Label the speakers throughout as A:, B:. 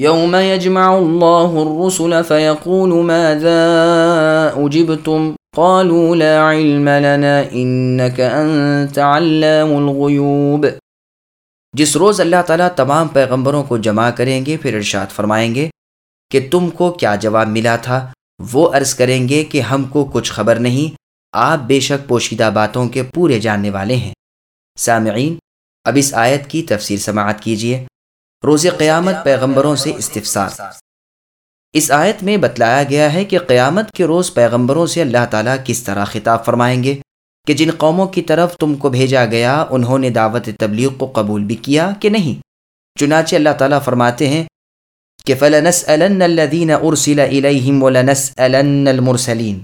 A: يوم يجمع الله الرسل فيقول ماذا أجبتم؟ قالوا لا علم لنا إنك أنت علام الغيوب.
B: جس روز اللہ تعالیٰ تمام پیغمبروں کو جمع کریں گے، پھر ارشاد فرمائیں گے کہ تم کو کیا جواب ملا تھا؟ وہ عرض کریں گے کہ ہم کو کچھ خبر نہیں، آپ بے شک پوشیدہ باتوں کے پورے جاننے والے ہیں۔ سامعین، اب اس آیت کی تفسیر سماعت کیجیے روز قیامت پیغمبروں سے استفسار۔ اس آیت میں بتلایا گیا ہے کہ قیامت کے روز پیغمبروں سے اللہ تعالیٰ کس طرح خطاب فرمائیں گے کہ جن قوموں کی طرف تم کو بھیجا گیا، انہوں نے دعوت تبلیغ کو قبول بھی کیا کہ نہیں؟ چنانچہ اللہ تعالیٰ فرماتے ہیں کہ فلنسألن الذین ارسل الیہم ولنسألن المرسلین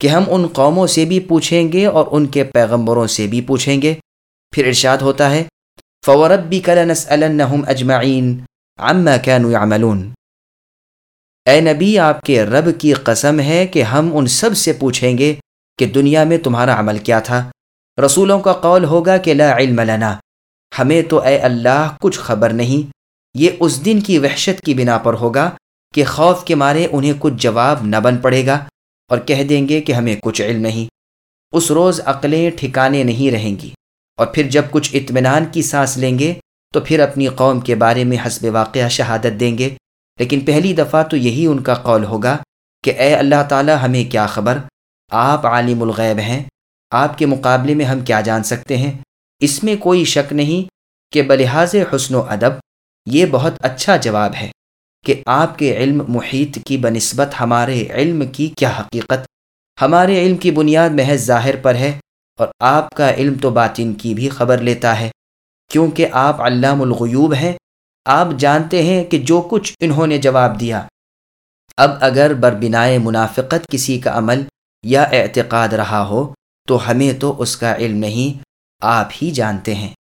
B: کہ ہم ان قوموں سے بھی پوچھیں گے اور ان کے پیغمبروں سے بھی پوچھیں گے۔ پھر ارشاد ہوتا ہے فوربک لنسألنہم اجمعین عما كانوا يعملون۔ اے نبی، آپ کے رب کی قسم ہے کہ ہم ان سب سے پوچھیں گے کہ دنیا میں تمہارا عمل کیا تھا۔ رسولوں کا قول ہوگا کہ لا علم لنا۔ ہمیں تو اے اللہ کچھ خبر نہیں۔ یہ اس دن کی وحشت کی بنا پر ہوگا کہ خوف کے مارے انہیں کچھ جواب نہ بن پڑے گا اور کہہ دیں گے کہ ہمیں کچھ علم نہیں۔ اس روز عقلیں ٹھکانے نہیں رہیں گی۔ اور پھر جب کچھ اطمینان کی سانس لیں گے، تو پھر اپنی قوم کے بارے میں حسب واقعہ شہادت دیں گے۔ لیکن پہلی دفعہ تو یہی ان کا قول ہوگا کہ اے اللہ تعالی، ہمیں کیا خبر؟ آپ عالم الغیب ہیں، آپ کے مقابلے میں ہم کیا جان سکتے ہیں؟ اس میں کوئی شک نہیں کہ بلحاظ حسن و ادب یہ بہت اچھا جواب ہے کہ آپ کے علم محیط کی بنسبت ہمارے علم کی کیا حقیقت؟ ہمارے علم کی بنیاد محض ظاہر پر ہے اور آپ کا علم تو باطن کی بھی خبر لیتا ہے، کیونکہ آپ علام الغیوب ہیں۔ آپ جانتے ہیں کہ جو کچھ انہوں نے جواب دیا۔ اب اگر بربنائے منافقت کسی کا عمل یا اعتقاد رہا ہو، تو ہمیں تو اس کا علم نہیں، آپ ہی جانتے ہیں۔